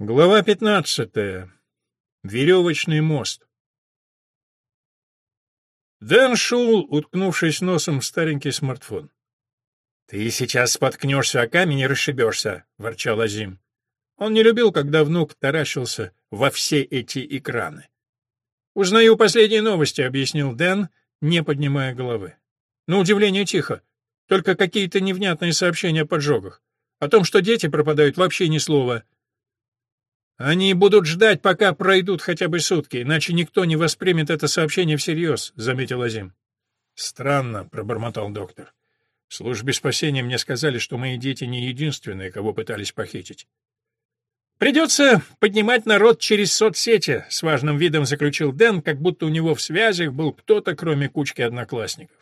Глава 15. Веревочный мост. Дэн шел, уткнувшись носом в старенький смартфон. «Ты сейчас споткнешься о камень и расшибешься», — ворчал Азим. Он не любил, когда внук таращился во все эти экраны. «Узнаю последние новости», — объяснил Дэн, не поднимая головы. На удивление тихо. Только какие-то невнятные сообщения о поджогах. О том, что дети пропадают, вообще ни слова. «Они будут ждать, пока пройдут хотя бы сутки, иначе никто не воспримет это сообщение всерьез», — заметил Азим. «Странно», — пробормотал доктор. «В службе спасения мне сказали, что мои дети не единственные, кого пытались похитить». «Придется поднимать народ через соцсети», — с важным видом заключил Дэн, как будто у него в связях был кто-то, кроме кучки одноклассников.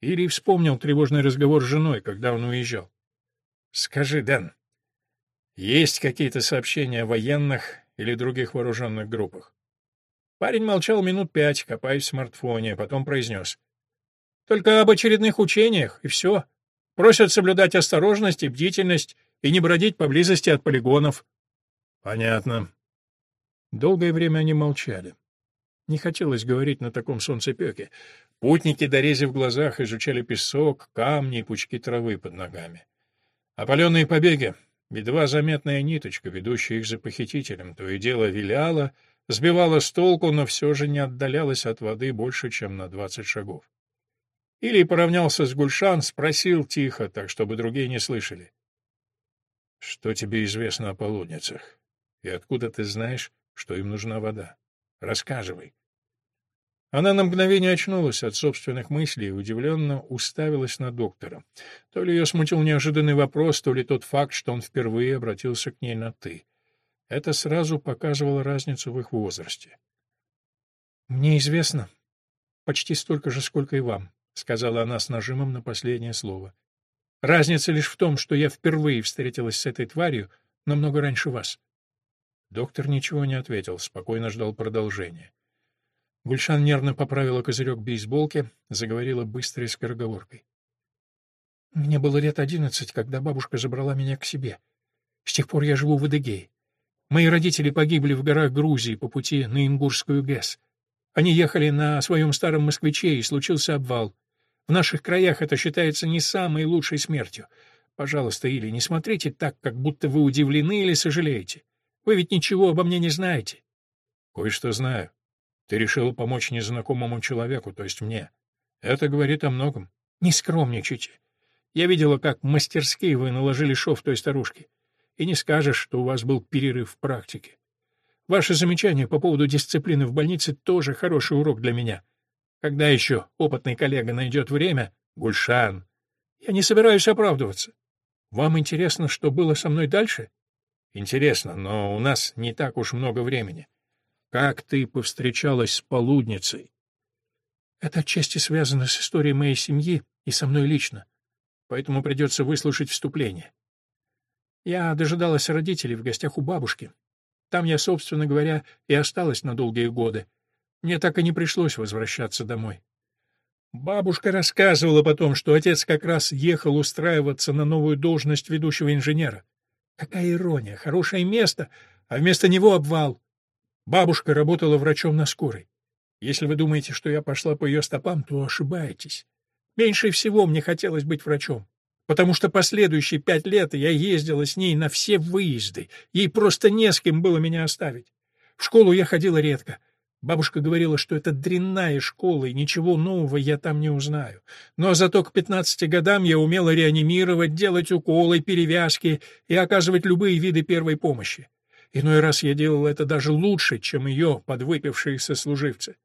Или вспомнил тревожный разговор с женой, когда он уезжал. «Скажи, Дэн, есть какие-то сообщения о военных или других вооруженных группах? Парень молчал минут пять, копаясь в смартфоне, а потом произнес. Только об очередных учениях, и все. Просят соблюдать осторожность и бдительность и не бродить поблизости от полигонов. Понятно. Долгое время они молчали. Не хотелось говорить на таком солнцепеке. Путники, дорезив глазах, изучали песок, камни и пучки травы под ногами. Опаленные побеги, Едва заметная ниточка, ведущая их за похитителем, то и дело виляла, сбивала с толку, но все же не отдалялась от воды больше, чем на двадцать шагов. Или поравнялся с Гульшан, спросил тихо, так чтобы другие не слышали. — Что тебе известно о полудницах? И откуда ты знаешь, что им нужна вода? Рассказывай. Она на мгновение очнулась от собственных мыслей и удивленно уставилась на доктора. То ли ее смутил неожиданный вопрос, то ли тот факт, что он впервые обратился к ней на «ты». Это сразу показывало разницу в их возрасте. «Мне известно почти столько же, сколько и вам», — сказала она с нажимом на последнее слово. «Разница лишь в том, что я впервые встретилась с этой тварью намного раньше вас». Доктор ничего не ответил, спокойно ждал продолжения. Гульшан нервно поправила козырек бейсболки, заговорила быстрой скороговоркой. «Мне было лет одиннадцать, когда бабушка забрала меня к себе. С тех пор я живу в Адыгее. Мои родители погибли в горах Грузии по пути на Ингурскую ГЭС. Они ехали на своем старом москвиче, и случился обвал. В наших краях это считается не самой лучшей смертью. Пожалуйста, Или, не смотрите так, как будто вы удивлены или сожалеете. Вы ведь ничего обо мне не знаете. — Кое-что знаю. Ты решила помочь незнакомому человеку, то есть мне. Это говорит о многом. Не скромничайте. Я видела, как мастерски вы наложили шов той старушке. И не скажешь, что у вас был перерыв в практике. Ваше замечание по поводу дисциплины в больнице тоже хороший урок для меня. Когда еще опытный коллега найдет время, Гульшан, я не собираюсь оправдываться. Вам интересно, что было со мной дальше? Интересно, но у нас не так уж много времени. Как ты повстречалась с полудницей? Это отчасти связано с историей моей семьи и со мной лично, поэтому придется выслушать вступление. Я дожидалась родителей в гостях у бабушки. Там я, собственно говоря, и осталась на долгие годы. Мне так и не пришлось возвращаться домой. Бабушка рассказывала потом, что отец как раз ехал устраиваться на новую должность ведущего инженера. Какая ирония, хорошее место, а вместо него обвал. Бабушка работала врачом на скорой. Если вы думаете, что я пошла по ее стопам, то ошибаетесь. Меньше всего мне хотелось быть врачом, потому что последующие пять лет я ездила с ней на все выезды, ей просто не с кем было меня оставить. В школу я ходила редко. Бабушка говорила, что это дрянная школа, и ничего нового я там не узнаю. Но зато к пятнадцати годам я умела реанимировать, делать уколы, перевязки и оказывать любые виды первой помощи. Иной раз я делал это даже лучше, чем ее подвыпившие сослуживцы.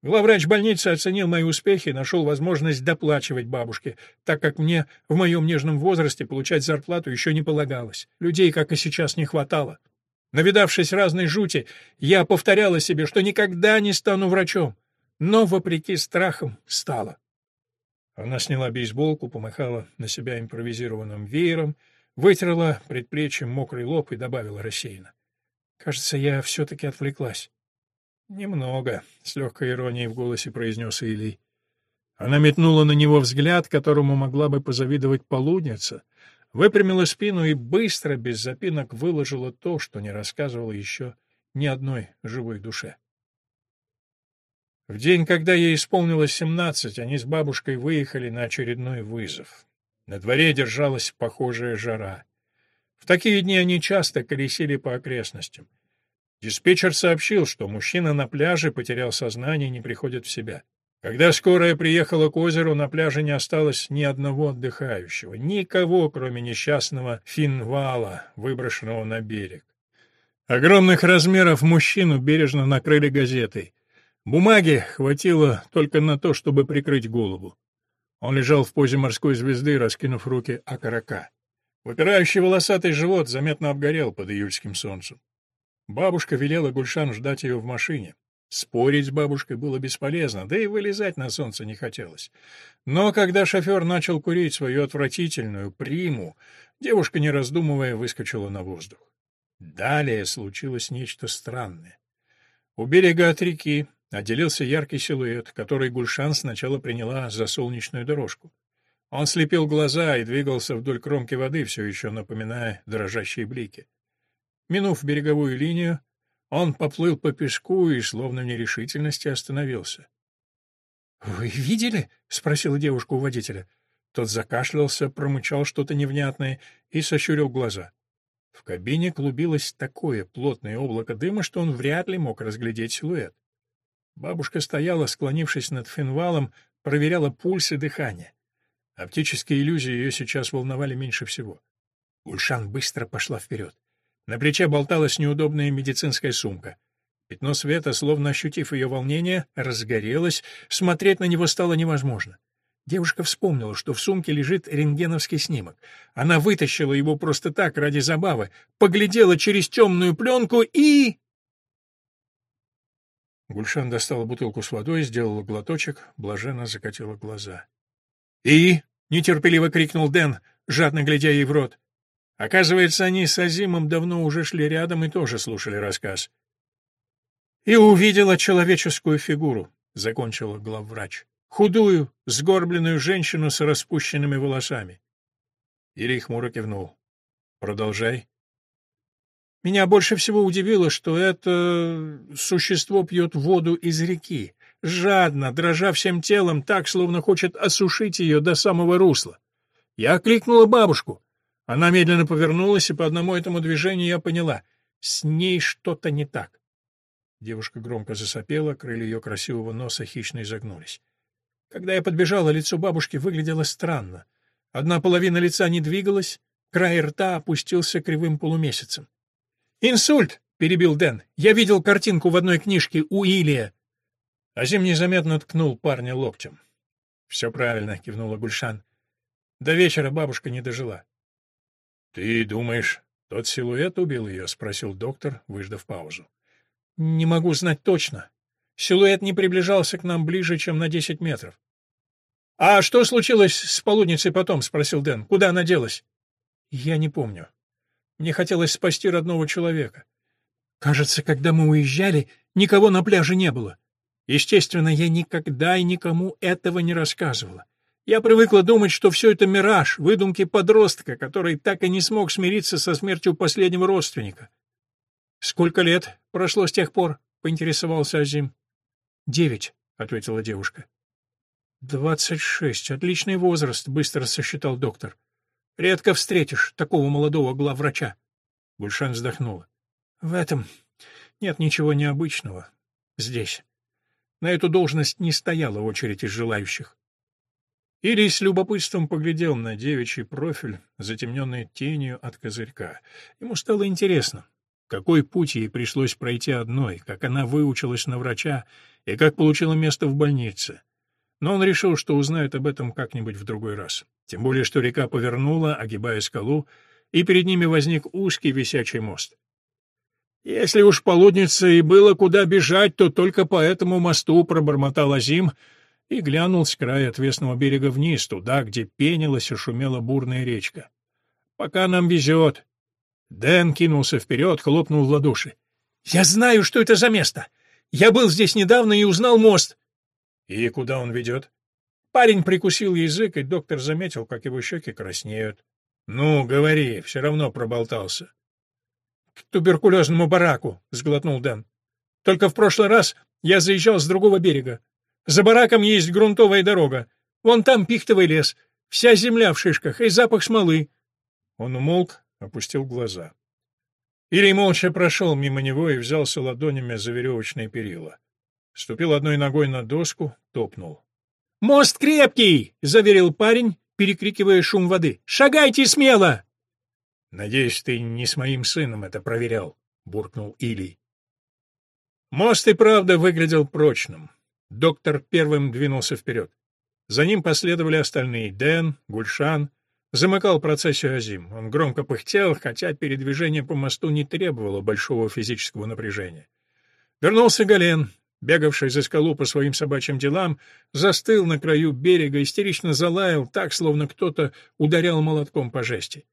Главврач больницы оценил мои успехи и нашел возможность доплачивать бабушке, так как мне в моем нежном возрасте получать зарплату еще не полагалось. Людей, как и сейчас, не хватало. Навидавшись разной жути, я повторяла себе, что никогда не стану врачом. Но, вопреки страхам, стала. Она сняла бейсболку, помахала на себя импровизированным веером, вытерла предплечьем мокрый лоб и добавила рассеянно. Кажется, я все-таки отвлеклась. «Немного», — с легкой иронией в голосе произнес Илий. Она метнула на него взгляд, которому могла бы позавидовать полудница. выпрямила спину и быстро, без запинок, выложила то, что не рассказывала еще ни одной живой душе. В день, когда ей исполнилось семнадцать, они с бабушкой выехали на очередной вызов. На дворе держалась похожая жара. Такие дни они часто колесили по окрестностям. Диспетчер сообщил, что мужчина на пляже потерял сознание и не приходит в себя. Когда скорая приехала к озеру, на пляже не осталось ни одного отдыхающего, никого, кроме несчастного финвала, выброшенного на берег. Огромных размеров мужчину бережно накрыли газетой. Бумаги хватило только на то, чтобы прикрыть голову. Он лежал в позе морской звезды, раскинув руки окорока. Выпирающий волосатый живот заметно обгорел под июльским солнцем. Бабушка велела Гульшан ждать ее в машине. Спорить с бабушкой было бесполезно, да и вылезать на солнце не хотелось. Но когда шофер начал курить свою отвратительную приму, девушка, не раздумывая, выскочила на воздух. Далее случилось нечто странное. У берега от реки отделился яркий силуэт, который Гульшан сначала приняла за солнечную дорожку. Он слепил глаза и двигался вдоль кромки воды, все еще напоминая дрожащие блики. Минув береговую линию, он поплыл по песку и, словно в нерешительности, остановился. — Вы видели? — спросила девушка у водителя. Тот закашлялся, промычал что-то невнятное и сощурил глаза. В кабине клубилось такое плотное облако дыма, что он вряд ли мог разглядеть силуэт. Бабушка стояла, склонившись над финвалом, проверяла пульс и дыхание. Оптические иллюзии ее сейчас волновали меньше всего. Ульшан быстро пошла вперед. На плече болталась неудобная медицинская сумка. Пятно света, словно ощутив ее волнение, разгорелось, смотреть на него стало невозможно. Девушка вспомнила, что в сумке лежит рентгеновский снимок. Она вытащила его просто так, ради забавы, поглядела через темную пленку и... Гульшан достала бутылку с водой, сделала глоточек, блаженно закатила глаза. «И?» — нетерпеливо крикнул Дэн, жадно глядя ей в рот. Оказывается, они с Азимом давно уже шли рядом и тоже слушали рассказ. «И увидела человеческую фигуру», — закончила главврач. «Худую, сгорбленную женщину с распущенными волосами». Ирий хмуро кивнул. «Продолжай». Меня больше всего удивило, что это существо пьет воду из реки жадно, дрожа всем телом, так, словно хочет осушить ее до самого русла. Я окликнула бабушку. Она медленно повернулась, и по одному этому движению я поняла — с ней что-то не так. Девушка громко засопела, крылья ее красивого носа хищно изогнулись. Когда я подбежала, лицо бабушки выглядело странно. Одна половина лица не двигалась, край рта опустился кривым полумесяцем. «Инсульт!» — перебил Дэн. «Я видел картинку в одной книжке у Илия. Азим незаметно ткнул парня локтем. «Все правильно», — кивнула Гульшан. До вечера бабушка не дожила. «Ты думаешь, тот силуэт убил ее?» — спросил доктор, выждав паузу. «Не могу знать точно. Силуэт не приближался к нам ближе, чем на десять метров». «А что случилось с полудницей потом?» — спросил Дэн. «Куда она делась?» «Я не помню. Мне хотелось спасти родного человека. Кажется, когда мы уезжали, никого на пляже не было. Естественно, я никогда и никому этого не рассказывала. Я привыкла думать, что все это мираж, выдумки подростка, который так и не смог смириться со смертью последнего родственника. «Сколько лет прошло с тех пор?» — поинтересовался Азим. «Девять», — ответила девушка. «Двадцать шесть. Отличный возраст», — быстро сосчитал доктор. «Редко встретишь такого молодого главврача». Гульшан вздохнула. «В этом нет ничего необычного. Здесь». На эту должность не стояла очередь из желающих. Ирий с любопытством поглядел на девичий профиль, затемненный тенью от козырька. Ему стало интересно, какой путь ей пришлось пройти одной, как она выучилась на врача и как получила место в больнице. Но он решил, что узнает об этом как-нибудь в другой раз. Тем более, что река повернула, огибая скалу, и перед ними возник узкий висячий мост. «Если уж полудница и было куда бежать, то только по этому мосту», — пробормотал Азим и глянул с края отвесного берега вниз, туда, где пенилась и шумела бурная речка. «Пока нам везет». Дэн кинулся вперед, хлопнул в ладоши. «Я знаю, что это за место! Я был здесь недавно и узнал мост!» «И куда он ведет?» Парень прикусил язык, и доктор заметил, как его щеки краснеют. «Ну, говори, все равно проболтался». «К туберкулезному бараку», — сглотнул Дэн. «Только в прошлый раз я заезжал с другого берега. За бараком есть грунтовая дорога. Вон там пихтовый лес, вся земля в шишках и запах смолы». Он умолк, опустил глаза. Ирий молча прошел мимо него и взялся ладонями за веревочные перила. Ступил одной ногой на доску, топнул. «Мост крепкий!» — заверил парень, перекрикивая шум воды. «Шагайте смело!» «Надеюсь, ты не с моим сыном это проверял», — буркнул Илий. Мост и правда выглядел прочным. Доктор первым двинулся вперед. За ним последовали остальные — Дэн, Гульшан. Замыкал процессию Азим. Он громко пыхтел, хотя передвижение по мосту не требовало большого физического напряжения. Вернулся Гален, бегавший за скалу по своим собачьим делам, застыл на краю берега, истерично залаял, так, словно кто-то ударял молотком по жести.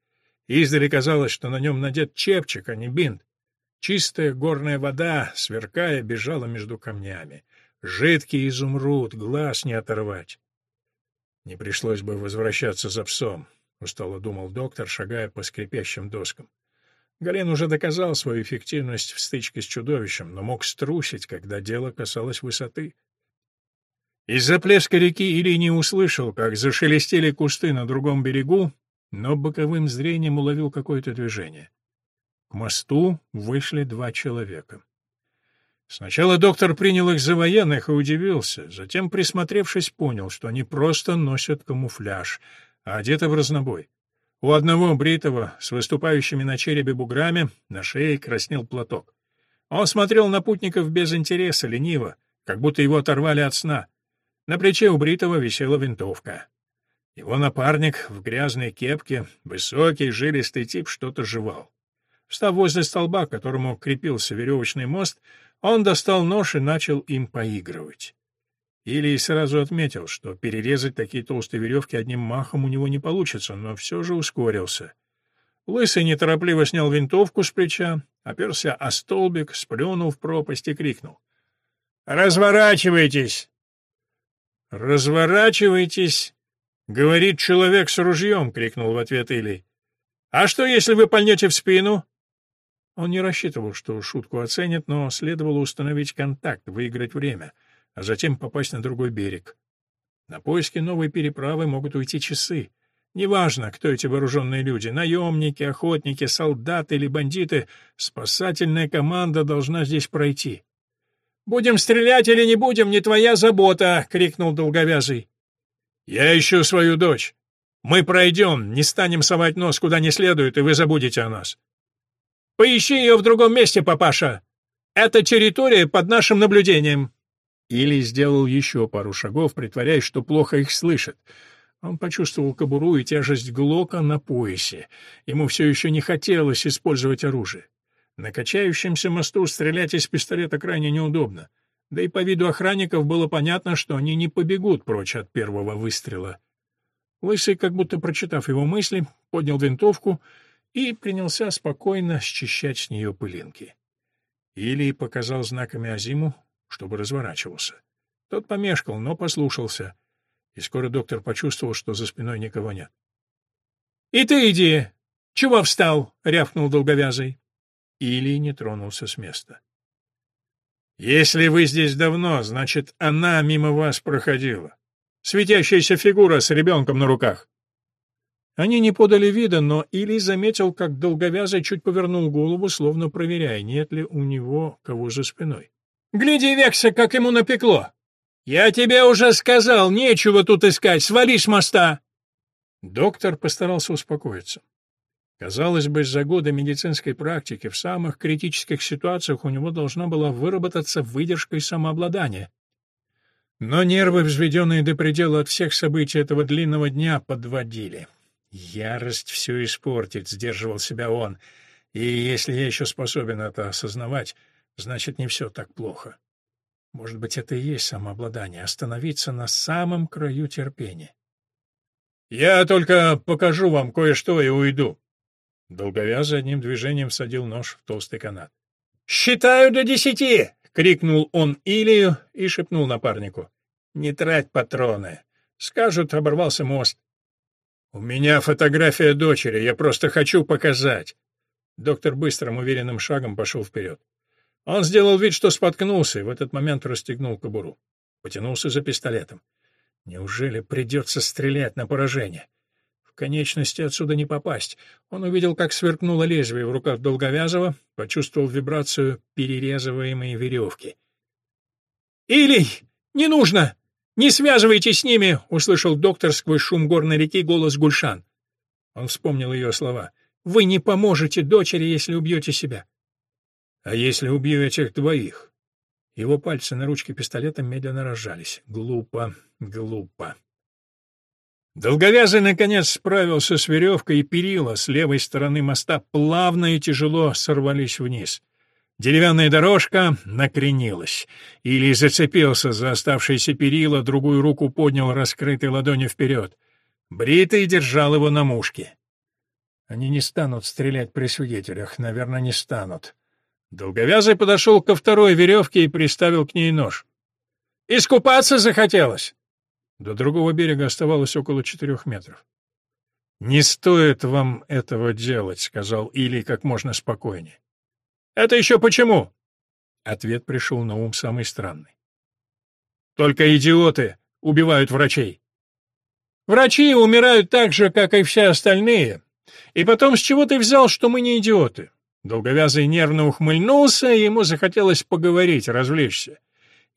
Издали казалось, что на нем надет чепчик, а не бинт. Чистая горная вода, сверкая, бежала между камнями. Жидкий изумруд, глаз не оторвать. Не пришлось бы возвращаться за псом, — устало думал доктор, шагая по скрипящим доскам. Гален уже доказал свою эффективность в стычке с чудовищем, но мог струсить, когда дело касалось высоты. Из-за плеска реки Или не услышал, как зашелестели кусты на другом берегу, но боковым зрением уловил какое-то движение. К мосту вышли два человека. Сначала доктор принял их за военных и удивился, затем, присмотревшись, понял, что они просто носят камуфляж, а одеты в разнобой. У одного бритого с выступающими на черепе буграми на шее краснел платок. Он смотрел на путников без интереса, лениво, как будто его оторвали от сна. На плече у бритого висела винтовка. Его напарник в грязной кепке, высокий, жилистый тип, что-то жевал. Встав возле столба, к которому крепился веревочный мост, он достал нож и начал им поигрывать. Илий сразу отметил, что перерезать такие толстые веревки одним махом у него не получится, но все же ускорился. Лысый неторопливо снял винтовку с плеча, оперся о столбик, сплюнул в пропасть и крикнул. «Разворачивайтесь!» «Разворачивайтесь!» — говорит человек с ружьем, — крикнул в ответ Илий. «А что, если вы пальнете в спину?» Он не рассчитывал, что шутку оценят, но следовало установить контакт, выиграть время — а затем попасть на другой берег. На поиски новой переправы могут уйти часы. Неважно, кто эти вооруженные люди — наемники, охотники, солдаты или бандиты — спасательная команда должна здесь пройти. «Будем стрелять или не будем, не твоя забота!» — крикнул долговязый. «Я ищу свою дочь. Мы пройдем, не станем совать нос куда не следует, и вы забудете о нас». «Поищи ее в другом месте, папаша. Это территория под нашим наблюдением». Или сделал еще пару шагов, притворяясь, что плохо их слышит. Он почувствовал кобуру и тяжесть глока на поясе. Ему все еще не хотелось использовать оружие. На качающемся мосту стрелять из пистолета крайне неудобно. Да и по виду охранников было понятно, что они не побегут прочь от первого выстрела. Лысый, как будто прочитав его мысли, поднял винтовку и принялся спокойно счищать с нее пылинки. Или показал знаками Азиму чтобы разворачивался. Тот помешкал, но послушался, и скоро доктор почувствовал, что за спиной никого нет. — И ты иди! Чего встал? — рявкнул долговязый. Или не тронулся с места. — Если вы здесь давно, значит, она мимо вас проходила. Светящаяся фигура с ребенком на руках. Они не подали вида, но Или заметил, как долговязый чуть повернул голову, словно проверяя, нет ли у него кого за спиной. Гляди, Векса, как ему напекло. Я тебе уже сказал, нечего тут искать, свали с моста. Доктор постарался успокоиться. Казалось бы, за годы медицинской практики в самых критических ситуациях у него должна была выработаться выдержка и самообладание. Но нервы, взведенные до предела от всех событий этого длинного дня, подводили. «Ярость все испортит», — сдерживал себя он. «И если я еще способен это осознавать, значит, не все так плохо. Может быть, это и есть самообладание — остановиться на самом краю терпения. «Я только покажу вам кое-что и уйду». Долговязый одним движением всадил нож в толстый канат. «Считаю до десяти!» — крикнул он Илию и шепнул напарнику. «Не трать патроны. Скажут, оборвался мост». «У меня фотография дочери, я просто хочу показать». Доктор быстрым, уверенным шагом пошел вперед. Он сделал вид, что споткнулся, и в этот момент расстегнул кобуру. Потянулся за пистолетом. Неужели придется стрелять на поражение? В конечности отсюда не попасть. Он увидел, как сверкнуло лезвие в руках Долговязова, почувствовал вибрацию перерезываемой веревки. «Илий! Не нужно! Не связывайтесь с ними!» — услышал доктор сквозь шум горной реки голос Гульшан. Он вспомнил ее слова. «Вы не поможете дочери, если убьете себя. А если убью этих двоих? Его пальцы на ручке пистолета медленно разжались. Глупо, глупо. Долговязый, наконец, справился с веревкой, и перила с левой стороны моста плавно и тяжело сорвались вниз. Деревянная дорожка накренилась. Или зацепился за оставшиеся перила, другую руку поднял раскрытой ладонью вперед. Бритый держал его на мушке. Они не станут стрелять при свидетелях, наверное, не станут. Долговязый подошел ко второй веревке и приставил к ней нож. «Искупаться захотелось!» До другого берега оставалось около четырех метров. «Не стоит вам этого делать», — сказал Или как можно спокойнее. «Это еще почему?» Ответ пришел на ум самый странный. «Только идиоты убивают врачей». «Врачи умирают так же, как и все остальные. И потом, с чего ты взял, что мы не идиоты? Долговязый нервно ухмыльнулся, и ему захотелось поговорить, развлечься.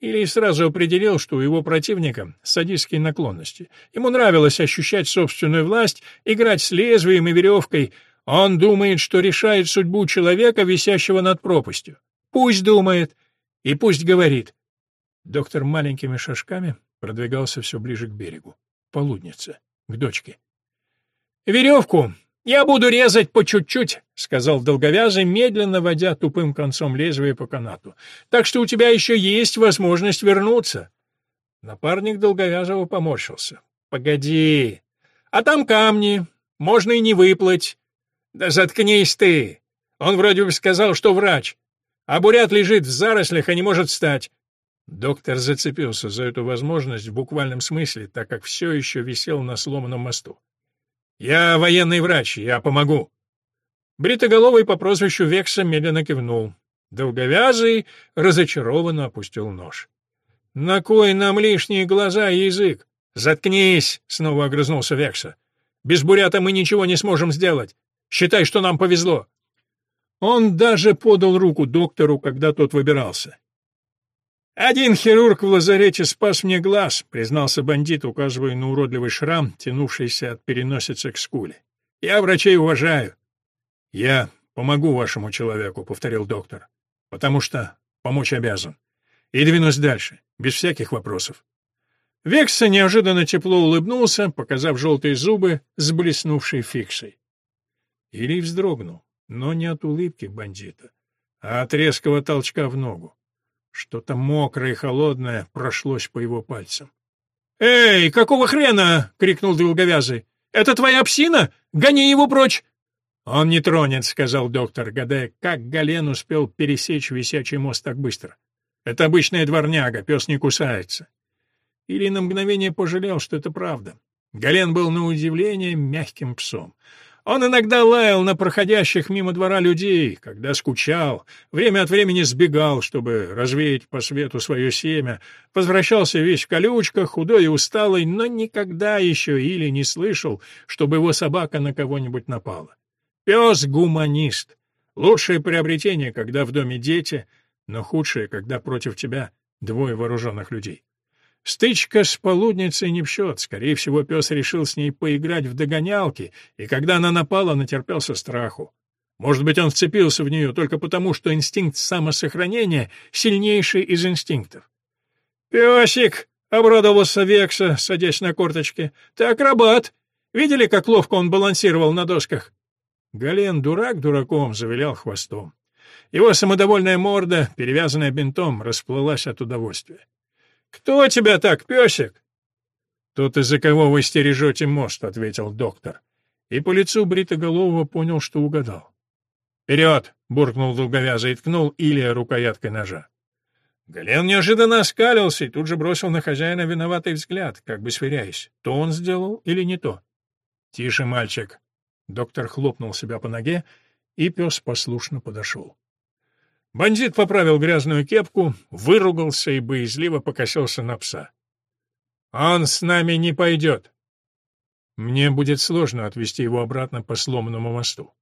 Или сразу определил, что у его противника садистские наклонности. Ему нравилось ощущать собственную власть, играть с лезвием и веревкой. Он думает, что решает судьбу человека, висящего над пропастью. Пусть думает и пусть говорит. Доктор маленькими шажками продвигался все ближе к берегу. Полудница, к дочке. «Веревку «Я буду резать по чуть-чуть», — сказал долговязый, медленно водя тупым концом лезвия по канату. «Так что у тебя еще есть возможность вернуться». Напарник долговязого поморщился. «Погоди. А там камни. Можно и не выплыть». «Да заткнись ты. Он вроде бы сказал, что врач. А бурят лежит в зарослях и не может встать». Доктор зацепился за эту возможность в буквальном смысле, так как все еще висел на сломанном мосту. «Я военный врач, я помогу». Бритоголовый по прозвищу Векса медленно кивнул. Долговязый разочарованно опустил нож. «На кой нам лишние глаза и язык?» «Заткнись!» — снова огрызнулся Векса. «Без бурята мы ничего не сможем сделать. Считай, что нам повезло». Он даже подал руку доктору, когда тот выбирался. «Один хирург в лазарете спас мне глаз», — признался бандит, указывая на уродливый шрам, тянувшийся от переносицы к скуле. «Я врачей уважаю». «Я помогу вашему человеку», — повторил доктор, — «потому что помочь обязан. И двинусь дальше, без всяких вопросов». Векса неожиданно тепло улыбнулся, показав желтые зубы с блеснувшей фиксой. Или вздрогнул, но не от улыбки бандита, а от резкого толчка в ногу. Что-то мокрое и холодное прошлось по его пальцам. «Эй, какого хрена?» — крикнул долговязый. «Это твоя псина? Гони его прочь!» «Он не тронет», — сказал доктор, гадая, как Гален успел пересечь висячий мост так быстро. «Это обычная дворняга, пес не кусается». Или на мгновение пожалел, что это правда. Гален был на удивление мягким псом. Он иногда лаял на проходящих мимо двора людей, когда скучал, время от времени сбегал, чтобы развеять по свету свое семя, возвращался весь в колючках, худой и усталый, но никогда еще или не слышал, чтобы его собака на кого-нибудь напала. Пес-гуманист. Лучшее приобретение, когда в доме дети, но худшее, когда против тебя двое вооруженных людей. Стычка с полудницей не в счет. Скорее всего, пес решил с ней поиграть в догонялки, и когда она напала, натерпелся страху. Может быть, он вцепился в нее только потому, что инстинкт самосохранения сильнейший из инстинктов. «Песик!» — обрадовался Векса, садясь на корточки. «Ты акробат! Видели, как ловко он балансировал на досках?» Гален, дурак дураком, завилял хвостом. Его самодовольная морда, перевязанная бинтом, расплылась от удовольствия. «Кто тебя так, песик?» «Тот, из-за кого вы стережете мост», — ответил доктор. И по лицу Бритоголового понял, что угадал. «Вперед!» — буркнул долговязый и ткнул Илья рукояткой ножа. Гален неожиданно оскалился и тут же бросил на хозяина виноватый взгляд, как бы сверяясь, то он сделал или не то. «Тише, мальчик!» Доктор хлопнул себя по ноге, и пес послушно подошел. Бандит поправил грязную кепку, выругался и боязливо покосился на пса. «Он с нами не пойдет!» Мне будет сложно отвезти его обратно по сломанному мосту.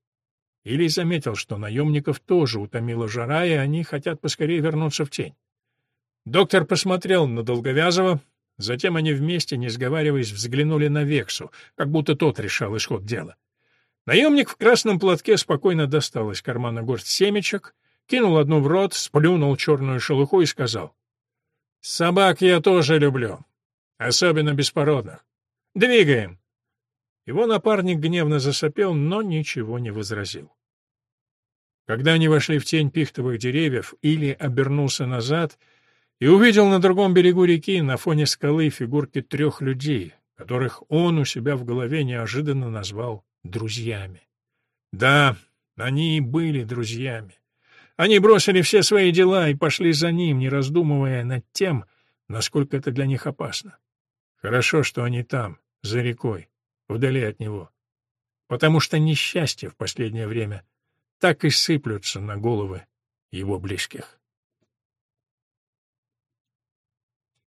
Или заметил, что наемников тоже утомила жара, и они хотят поскорее вернуться в тень. Доктор посмотрел на Долговязова, затем они вместе, не сговариваясь, взглянули на Вексу, как будто тот решал исход дела. Наемник в красном платке спокойно достал из кармана горсть семечек, кинул одну в рот, сплюнул черную шелуху и сказал. «Собак я тоже люблю, особенно беспородных. Двигаем!» Его напарник гневно засопел, но ничего не возразил. Когда они вошли в тень пихтовых деревьев, Или обернулся назад и увидел на другом берегу реки на фоне скалы фигурки трех людей, которых он у себя в голове неожиданно назвал друзьями. Да, они и были друзьями. Они бросили все свои дела и пошли за ним, не раздумывая над тем, насколько это для них опасно. Хорошо, что они там, за рекой вдали от него. Потому что несчастья в последнее время так и сыплются на головы его близких.